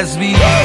Gatsby.